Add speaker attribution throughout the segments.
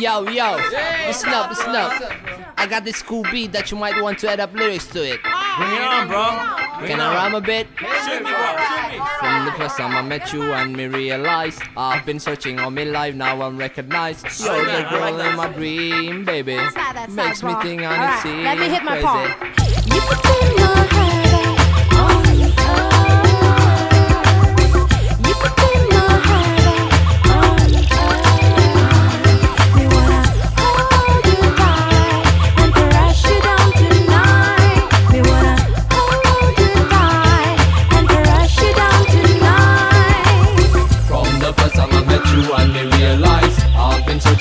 Speaker 1: Yo, yo, listen up, listen up. I got this cool beat that you might want to add up lyrics to it.
Speaker 2: Bring it on, bro. Bring
Speaker 1: Can I
Speaker 2: on.
Speaker 1: rhyme a bit?
Speaker 2: Shoot me, bro. Shoot me.
Speaker 1: From the first time I met you and me realized I've been searching all my life, now I'm recognized. You're
Speaker 2: like
Speaker 1: the girl
Speaker 2: like
Speaker 1: in my dream, baby.
Speaker 3: That's not- that's
Speaker 1: Makes
Speaker 3: not
Speaker 1: me think
Speaker 3: All
Speaker 1: I
Speaker 3: right,
Speaker 1: need
Speaker 3: let me hit my
Speaker 1: crazy.
Speaker 3: You put in my head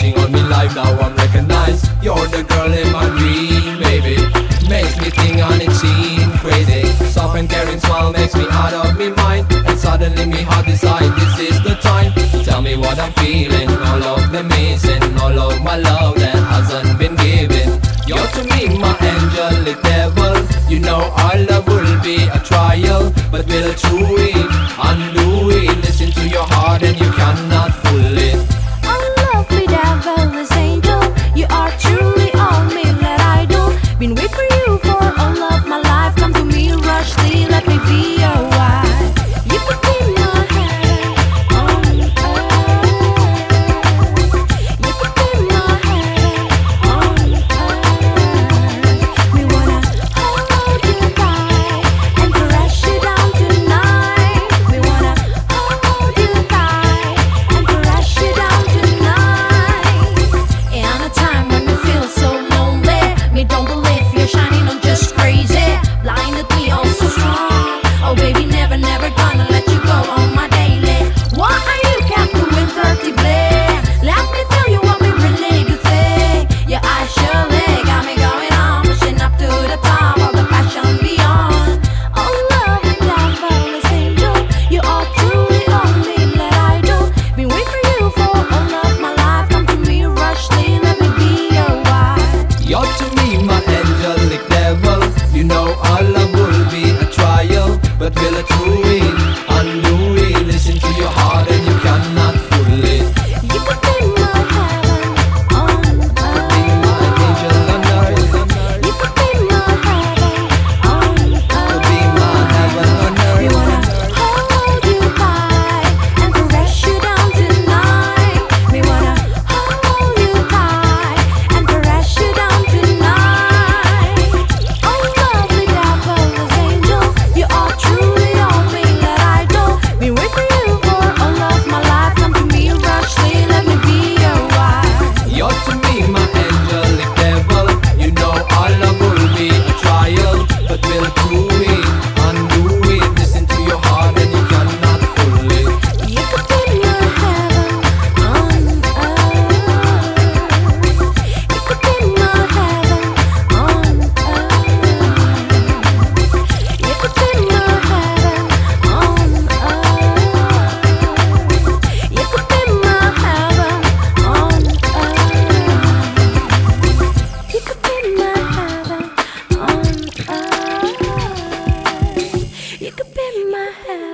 Speaker 1: All my life, now I'm recognized. You're the girl in my dream, baby. Makes me think and it seem crazy. Soft and caring smile makes me out of me mind. And suddenly me heart decide this is the time. Tell me what I'm feeling, all of the missing All of my love that hasn't been given. You're to me my angelic devil. You know our love will be a trial But we'll through it, undo it 哎。